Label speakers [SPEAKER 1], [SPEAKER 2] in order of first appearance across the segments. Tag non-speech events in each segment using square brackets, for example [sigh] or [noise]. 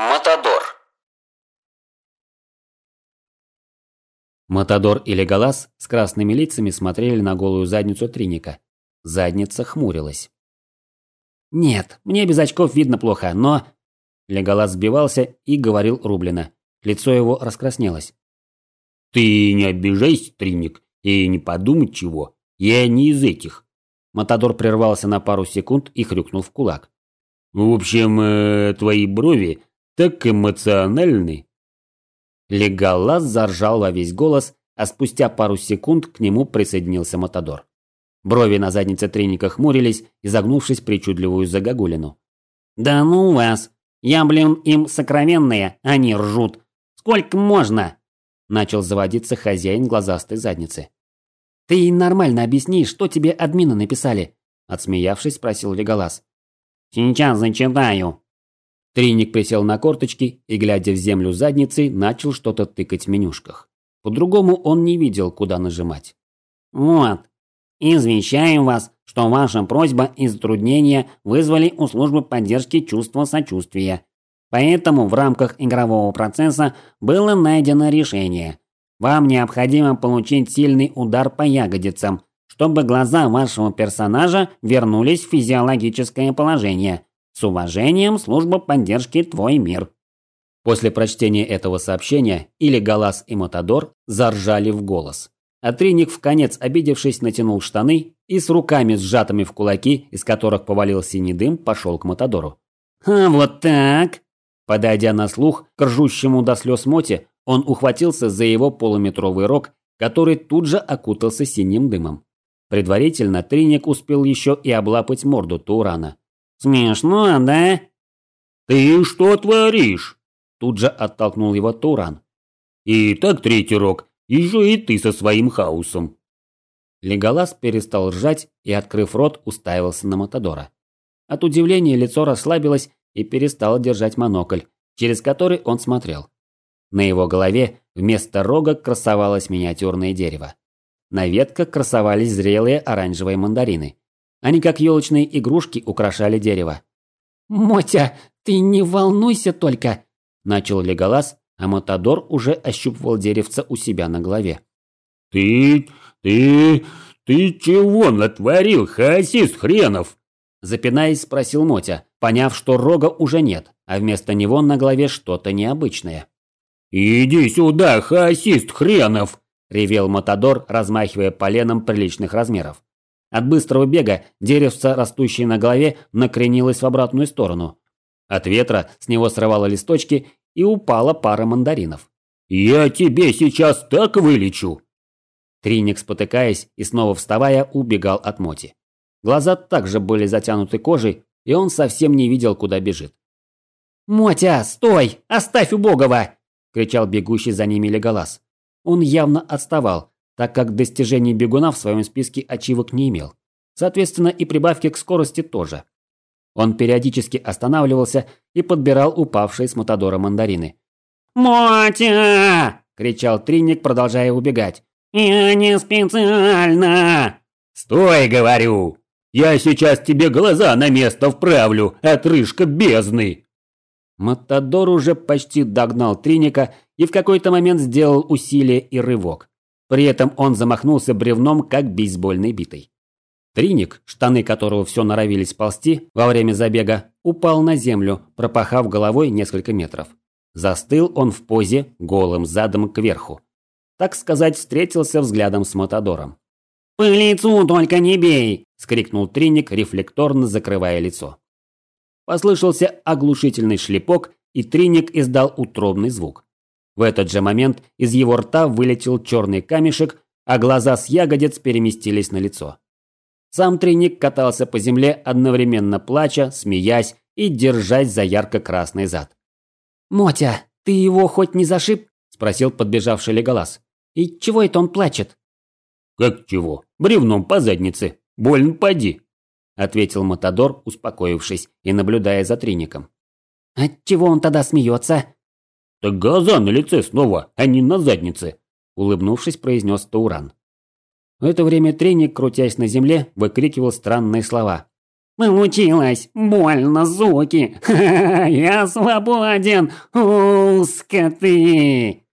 [SPEAKER 1] Матадор. Матадор и Леголас с красными лицами смотрели на голую задницу Триника. Задница хмурилась. «Нет, мне без очков видно плохо, но...» Леголас сбивался и говорил рублено. Лицо его раскраснелось.
[SPEAKER 2] «Ты не обижайся, Триник, и не подумай чего. Я не из этих».
[SPEAKER 1] Матадор прервался на пару секунд и хрюкнул в кулак.
[SPEAKER 2] «В общем, э, твои брови так эмоциональны».
[SPEAKER 1] Леголас заржал во весь голос, а спустя пару секунд к нему присоединился Матадор. Брови на заднице Триника хмурились, изогнувшись причудливую загогулину. «Да ну вас! Я, блин, им сокровенные, они ржут! Сколько можно?» Начал заводиться хозяин глазастой задницы. «Ты нормально объясни, что тебе админы написали?» Отсмеявшись, спросил Леголас. «Сейчас зачитаю». Триник присел на корточки и, глядя в землю задницей, начал что-то тыкать в менюшках. По-другому он не видел, куда нажимать. «Вот. Извещаем вас, что ваша просьба и затруднения вызвали у службы поддержки чувства сочувствия. Поэтому в рамках игрового процесса было найдено решение. Вам необходимо получить сильный удар по ягодицам, чтобы глаза вашего персонажа вернулись в физиологическое положение. С уважением, служба поддержки «Твой мир». После прочтения этого сообщения или Галас и Матадор заржали в голос. А Триник, в конец обидевшись, натянул штаны и с руками сжатыми в кулаки, из которых повалил синий дым, пошел к Матадору. «А вот так!» Подойдя на слух к ржущему до слез Моте, он ухватился за его полуметровый рог, который тут же окутался синим дымом. Предварительно Триник успел еще и облапать морду Турана. «Смешно, да?»
[SPEAKER 2] «Ты что творишь?»
[SPEAKER 1] Тут же оттолкнул его Туран.
[SPEAKER 2] «И так третий рог, еще и ты со своим хаосом».
[SPEAKER 1] Леголас перестал ржать и, открыв рот, уставился на Матадора. От удивления лицо расслабилось, и перестал держать монокль, через который он смотрел. На его голове вместо рога красовалось миниатюрное дерево. На ветках красовались зрелые оранжевые мандарины. Они, как елочные игрушки, украшали дерево. «Мотя, ты не волнуйся только!» – начал Леголас, а Матадор уже ощупывал деревца у себя на голове.
[SPEAKER 2] «Ты, ты, ты чего натворил, хаосист хренов?»
[SPEAKER 1] Запинаясь, спросил Мотя, поняв, что рога уже нет, а вместо него на голове что-то необычное.
[SPEAKER 2] «Иди сюда, хаосист хренов!»
[SPEAKER 1] – ревел Матадор, размахивая поленом приличных размеров. От быстрого бега деревце, растущее на голове, накренилось в обратную сторону. От ветра с него срывало листочки и упала пара мандаринов.
[SPEAKER 2] «Я тебе сейчас так вылечу!»
[SPEAKER 1] Триник, спотыкаясь и снова вставая, убегал от Моти. Глаза также были затянуты кожей, и он совсем не видел, куда бежит. «Мотя, стой! Оставь убогого!» – кричал бегущий за ними Леголас. Он явно отставал, так как достижений бегуна в своем списке ачивок не имел. Соответственно, и прибавки к скорости тоже. Он периодически останавливался и подбирал упавшие с Матадора мандарины. «Мотя!» – кричал Триник, продолжая убегать. «Я не специально!»
[SPEAKER 2] «Стой, говорю!» Я сейчас тебе глаза на место вправлю, отрыжка бездны!»
[SPEAKER 1] Матадор уже почти догнал Триника и в какой-то момент сделал усилие и рывок. При этом он замахнулся бревном, как бейсбольной битой. Триник, штаны которого все норовились ползти во время забега, упал на землю, пропахав головой несколько метров. Застыл он в позе, голым задом кверху. Так сказать, встретился взглядом с Матадором. «По лицу только не бей!» – скрикнул Триник, рефлекторно закрывая лицо. Послышался оглушительный шлепок, и Триник издал утробный звук. В этот же момент из его рта вылетел черный камешек, а глаза с ягодиц переместились на лицо. Сам Триник катался по земле, одновременно плача, смеясь и держась за ярко-красный зад. «Мотя, ты его хоть не зашиб?» – спросил подбежавший Леголас. «И чего это он плачет?»
[SPEAKER 2] «Как чего? Бревном по заднице. Больно поди», – ответил Матадор, успокоившись и наблюдая за Триником.
[SPEAKER 1] «Отчего он тогда смеется?»
[SPEAKER 2] «Так глаза на лице снова, а не на заднице», – улыбнувшись, произнес Тауран.
[SPEAKER 1] В это время Триник, крутясь на земле, выкрикивал странные слова.
[SPEAKER 3] Получилось! Больно, суки! Я свободен! У, скоты!»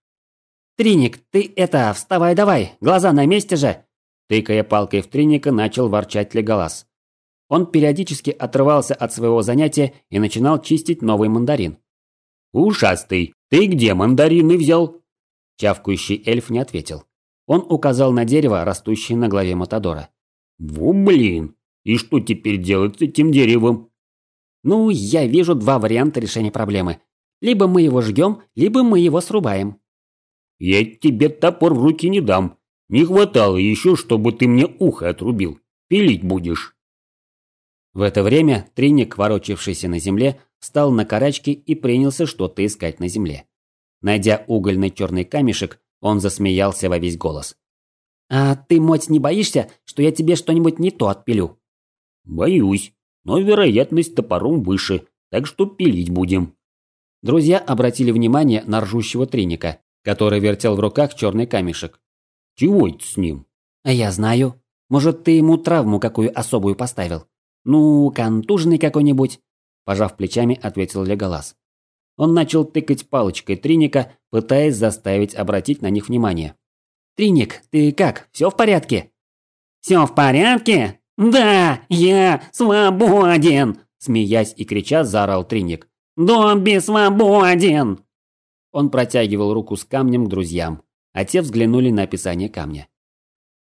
[SPEAKER 1] «Триник, ты это, вставай давай! Глаза на месте же!» Тыкая палкой в Триника, начал ворчать Леголас. Он периодически отрывался от своего занятия и начинал чистить новый мандарин.
[SPEAKER 2] «Ушастый, ты где мандарины взял?»
[SPEAKER 1] Чавкающий эльф не ответил. Он указал на дерево, растущее на голове Матадора.
[SPEAKER 2] «Во блин! И что теперь делать с этим деревом?»
[SPEAKER 1] «Ну, я вижу два варианта решения проблемы. Либо мы его жгем, либо мы его срубаем».
[SPEAKER 2] «Я тебе топор в руки не дам. Не хватало еще, чтобы ты мне ухо отрубил. Пилить будешь».
[SPEAKER 1] В это время Триник, ворочавшийся на земле, встал на карачки и принялся что-то искать на земле. Найдя угольный черный камешек, он засмеялся во весь голос. «А ты, моть, не боишься, что я тебе что-нибудь не то отпилю?»
[SPEAKER 2] «Боюсь, но вероятность топором выше, так что пилить будем».
[SPEAKER 1] Друзья обратили внимание на ржущего триника, который вертел в руках черный камешек.
[SPEAKER 2] «Чего это с ним?»
[SPEAKER 1] «А я знаю. Может, ты ему травму какую особую поставил? Ну, контуженный какой-нибудь?» Пожав плечами, ответил Леголас. Он начал тыкать палочкой Триника, пытаясь заставить обратить на них внимание. «Триник, ты как? Все в порядке?»
[SPEAKER 3] «Все в порядке? Да, я свободен!»
[SPEAKER 1] Смеясь и крича, заорал Триник.
[SPEAKER 3] «Добби свободен!»
[SPEAKER 1] Он протягивал руку с камнем к друзьям, а те взглянули на описание камня.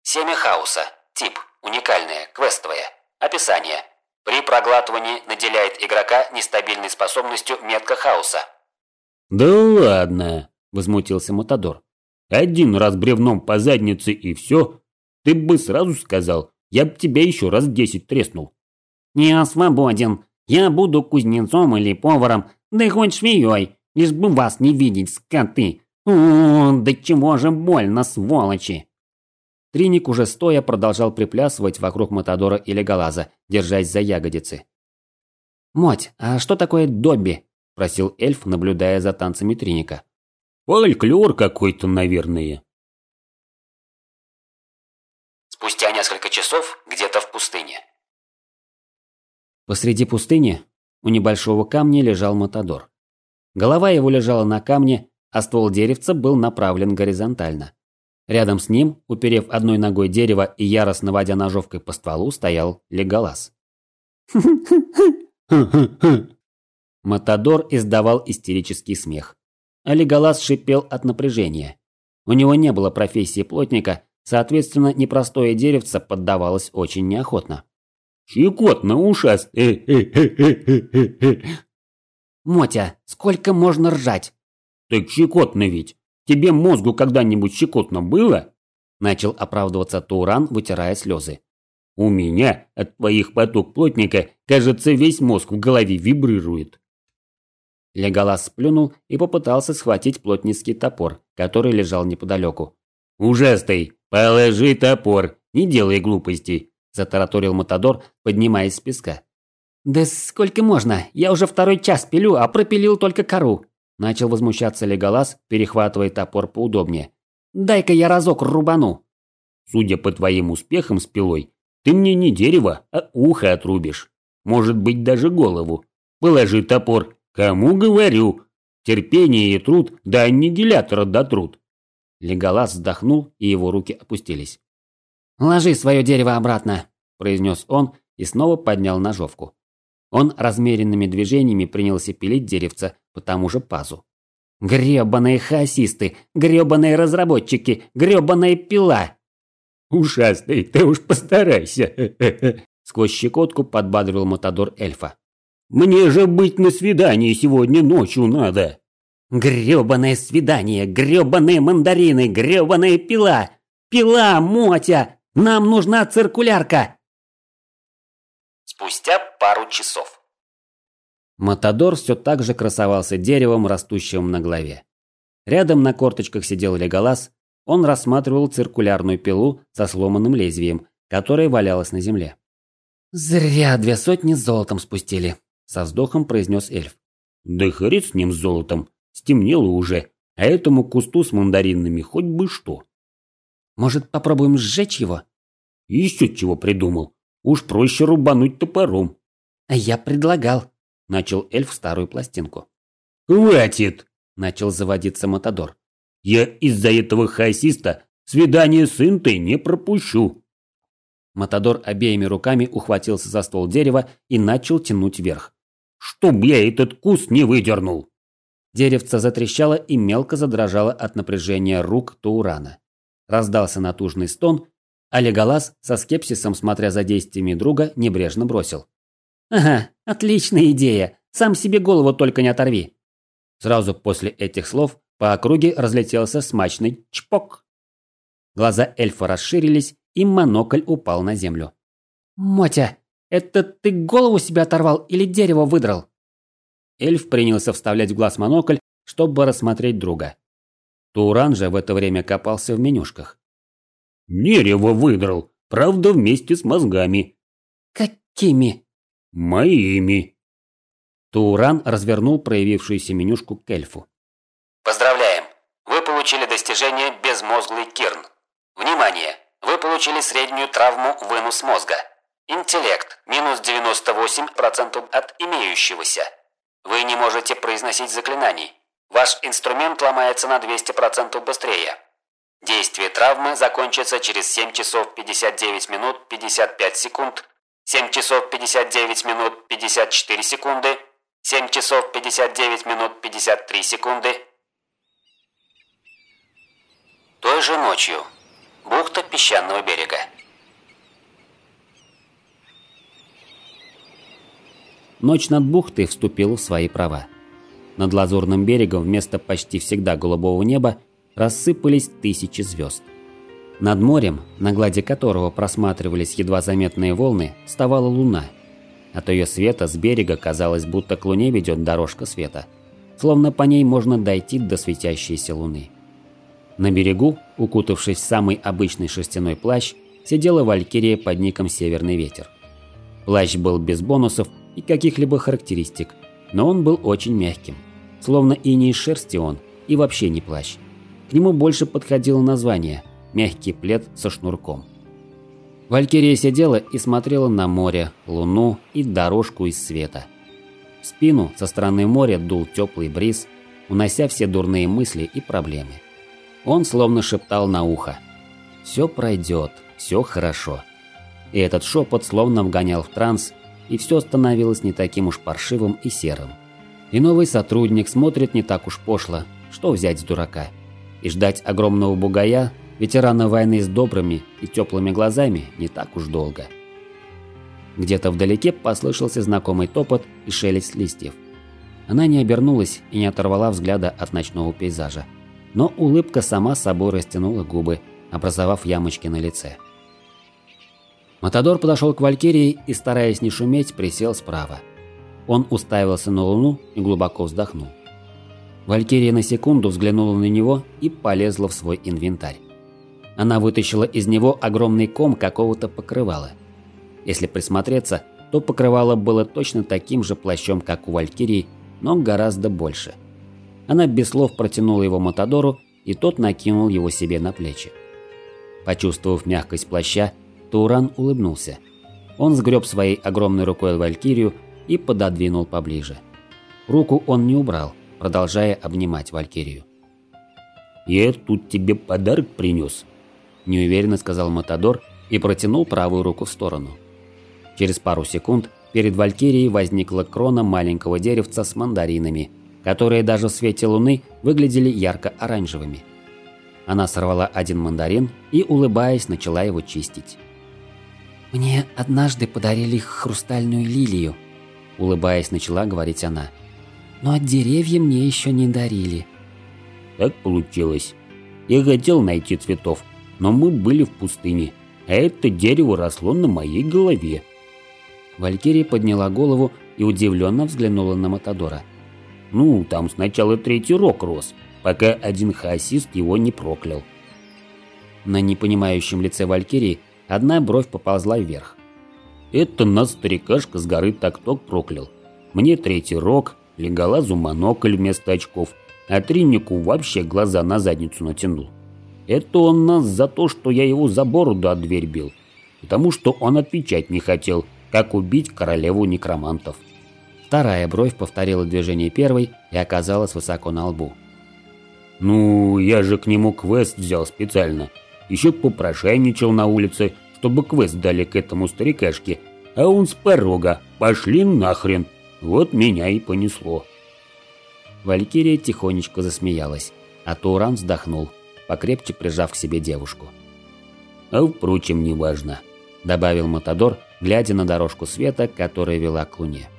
[SPEAKER 4] Семя хаоса. Тип. Уникальное. Квестовое. Описание. При проглатывании наделяет игрока нестабильной способностью метка хаоса.
[SPEAKER 2] «Да ладно!» – возмутился Матадор. «Один раз бревном по заднице и все? Ты бы сразу сказал, я б тебя еще раз десять треснул».
[SPEAKER 3] «Я свободен. Я буду кузнецом или поваром, да хоть швеей, лишь бы вас не видеть, скоты. О, да чего же больно, сволочи!»
[SPEAKER 1] Триник уже стоя продолжал приплясывать вокруг Матадора и Леголаза, держась за ягодицы. «Моть, а что такое Добби?» – просил эльф, наблюдая за танцами Триника.
[SPEAKER 2] «Фольклор какой-то, наверное».
[SPEAKER 4] Спустя несколько часов где-то в пустыне.
[SPEAKER 1] Посреди пустыни у небольшого камня лежал Матадор. Голова его лежала на камне, а ствол деревца был направлен горизонтально. Рядом с ним, уперев одной ногой дерево и яростно водя ножовкой по стволу, стоял Леголас. [laughs] Матадор издавал истерический смех. А Леголас шипел от напряжения. У него не было профессии плотника, соответственно, непростое деревце поддавалось очень неохотно.
[SPEAKER 2] «Щекотно ушаст! [laughs]
[SPEAKER 1] Мотя, сколько можно ржать?»
[SPEAKER 2] «Так щекотно ведь! Тебе мозгу когда-нибудь щекотно было?»
[SPEAKER 1] Начал оправдываться Туран, вытирая слезы.
[SPEAKER 2] «У меня от твоих поток плотника, кажется, весь мозг в голове вибрирует».
[SPEAKER 1] Леголас сплюнул и попытался схватить плотницкий топор, который лежал неподалеку.
[SPEAKER 2] «Ужастый, положи топор, не делай глупостей», – затараторил Матадор, поднимаясь с песка.
[SPEAKER 1] «Да сколько можно? Я уже второй час пилю, а пропилил только кору», Начал возмущаться Леголас, перехватывая топор поудобнее. «Дай-ка я разок рубану!»
[SPEAKER 2] «Судя по твоим успехам с пилой, ты мне не дерево, а ухо отрубишь. Может быть, даже голову. Положи топор. Кому говорю? Терпение и труд до аннигилятора дотрут».
[SPEAKER 1] Леголас вздохнул, и его руки опустились. «Ложи свое дерево обратно», – произнес он и снова поднял ножовку. Он размеренными движениями принялся пилить деревце по тому же пазу. Грёбаные хаосисты, грёбаные разработчики, грёбаная пила.
[SPEAKER 2] Ушастый, ты уж постарайся. [laughs]
[SPEAKER 1] Сквозь щекотку подбадривал Матадор эльфа.
[SPEAKER 2] Мне же быть на свидании сегодня ночью надо.
[SPEAKER 3] Грёбаное свидание, грёбаные мандарины, грёбаная пила. Пила, Мотя, нам нужна циркулярка.
[SPEAKER 4] Спустя пару часов.
[SPEAKER 1] Матадор все так же красовался деревом, растущим на голове. Рядом на корточках сидел Леголас, он рассматривал циркулярную пилу со сломанным лезвием, которая валялась на земле. «Зря две сотни золотом спустили», – со вздохом произнес эльф.
[SPEAKER 2] «Да хрен с ним золотом, стемнело уже, а этому кусту с мандаринами хоть бы что».
[SPEAKER 1] «Может, попробуем сжечь его?»
[SPEAKER 2] «Еще чего придумал. Уж проще рубануть топором.
[SPEAKER 3] А я предлагал, начал эльф старую пластинку.
[SPEAKER 2] Хватит,
[SPEAKER 1] начал заводиться Матадор.
[SPEAKER 2] Я из-за этого хасиста свидание с Интой не пропущу.
[SPEAKER 1] Матадор обеими руками ухватился за ствол дерева и начал тянуть вверх.
[SPEAKER 2] Чтоб я этот кус не выдернул.
[SPEAKER 1] Деревце затрещало и мелко задрожало от напряжения рук Таурана. Раздался натужный стон, а Леголас, со скепсисом смотря за действиями друга, небрежно бросил. «Ага, отличная идея. Сам себе голову только не оторви». Сразу после этих слов по округе разлетелся смачный чпок. Глаза эльфа расширились, и монокль упал на землю. «Мотя, это ты голову себе оторвал или дерево выдрал?» Эльф принялся вставлять в глаз монокль, чтобы рассмотреть друга. Туран же в это время копался в менюшках.
[SPEAKER 2] «Дерево выдрал, правда вместе с мозгами».
[SPEAKER 3] «Какими?»
[SPEAKER 2] «Моими».
[SPEAKER 1] Туран развернул проявившуюся менюшку к эльфу.
[SPEAKER 4] Поздравляем! Вы получили достижение «Безмозглый Кирн». Внимание! Вы получили среднюю травму вынос мозга. Интеллект – минус 98% от имеющегося. Вы не можете произносить заклинаний. Ваш инструмент ломается на 200% быстрее. Действие травмы закончится через 7 часов 59 минут 55 секунд, 7 часов 59 минут 54 секунды, 7 часов 59 минут 53 секунды. Той же ночью. Бухта песчаного берега.
[SPEAKER 1] Ночь над бухтой вступила в свои права. Над лазурным берегом вместо почти всегда голубого неба рассыпались тысячи звезд. Над морем, на глади которого просматривались едва заметные волны, вставала луна. От ее света с берега казалось, будто к луне ведет дорожка света. Словно по ней можно дойти до светящейся луны. На берегу, укутавшись в самый обычный шерстяной плащ, сидела валькирия под ником «Северный ветер». Плащ был без бонусов и каких-либо характеристик, но он был очень мягким. Словно и не из шерсти он, и вообще не плащ. К нему больше подходило название – мягкий плед со шнурком. Валькирия сидела и смотрела на море, луну и дорожку из света. В спину со стороны моря дул теплый бриз, унося все дурные мысли и проблемы. Он словно шептал на ухо. «Все пройдет, все хорошо». И этот шепот словно вгонял в транс, и все становилось не таким уж паршивым и серым. И новый сотрудник смотрит не так уж пошло, что взять с дурака. И ждать огромного бугая, ветерана войны с добрыми и теплыми глазами, не так уж долго. Где-то вдалеке послышался знакомый топот и шелест листьев. Она не обернулась и не оторвала взгляда от ночного пейзажа. Но улыбка сама собой растянула губы, образовав ямочки на лице. Матадор подошел к Валькирии и, стараясь не шуметь, присел справа. Он уставился на луну и глубоко вздохнул. Валькирия на секунду взглянула на него и полезла в свой инвентарь. Она вытащила из него огромный ком какого-то покрывала. Если присмотреться, то покрывало было точно таким же плащом, как у Валькирии, но гораздо больше. Она без слов протянула его Матадору, и тот накинул его себе на плечи. Почувствовав мягкость плаща, Туран улыбнулся. Он сгреб своей огромной рукой Валькирию и пододвинул поближе. Руку он не убрал, продолжая обнимать Валькирию.
[SPEAKER 2] «Я тут тебе подарок принес», – неуверенно сказал Матадор и протянул правую руку в сторону.
[SPEAKER 1] Через пару секунд перед Валькирией возникла крона маленького деревца с мандаринами, которые даже в свете луны выглядели ярко-оранжевыми. Она сорвала один мандарин и, улыбаясь, начала его чистить.
[SPEAKER 3] «Мне однажды подарили хрустальную лилию», –
[SPEAKER 1] улыбаясь, начала говорить она.
[SPEAKER 3] «Но деревья мне еще не дарили».
[SPEAKER 2] «Так получилось. Я хотел найти цветов, но мы были в пустыне, а это дерево росло на моей голове».
[SPEAKER 1] Валькирия подняла голову и удивленно взглянула на Матадора.
[SPEAKER 2] «Ну, там сначала третий рог рос, пока один хаосист его не проклял».
[SPEAKER 1] На непонимающем лице Валькирии Одна бровь поползла вверх.
[SPEAKER 2] Это нас старикашка с горы так-ток проклял. Мне третий рог, Леголазу монокль вместо очков, а Триннику вообще глаза на задницу натянул. Это он нас за то, что я его за бороду от дверь бил. Потому что он отвечать не хотел,
[SPEAKER 1] как убить королеву некромантов. Вторая бровь повторила движение первой и оказалась высоко на лбу.
[SPEAKER 2] «Ну, я же к нему квест взял специально. Еще попрошайничал на улице, чтобы квест дали к этому старикашке. А он с порога. Пошли нахрен. Вот меня и понесло».
[SPEAKER 1] Валькирия тихонечко засмеялась, а Туран вздохнул, покрепче прижав к себе девушку.
[SPEAKER 2] «А впрочем, неважно», –
[SPEAKER 1] добавил Матадор, глядя на дорожку света, которая вела к луне.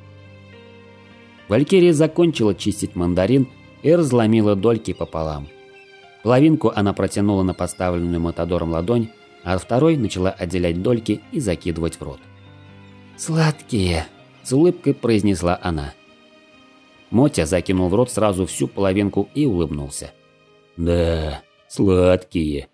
[SPEAKER 1] Валькирия закончила чистить мандарин и разломила дольки пополам. Половинку она протянула на поставленную Матадором ладонь, а второй начала отделять дольки и закидывать в рот. «Сладкие!» – с улыбкой произнесла она. Мотя закинул в рот сразу всю половинку и улыбнулся.
[SPEAKER 2] «Да, сладкие!»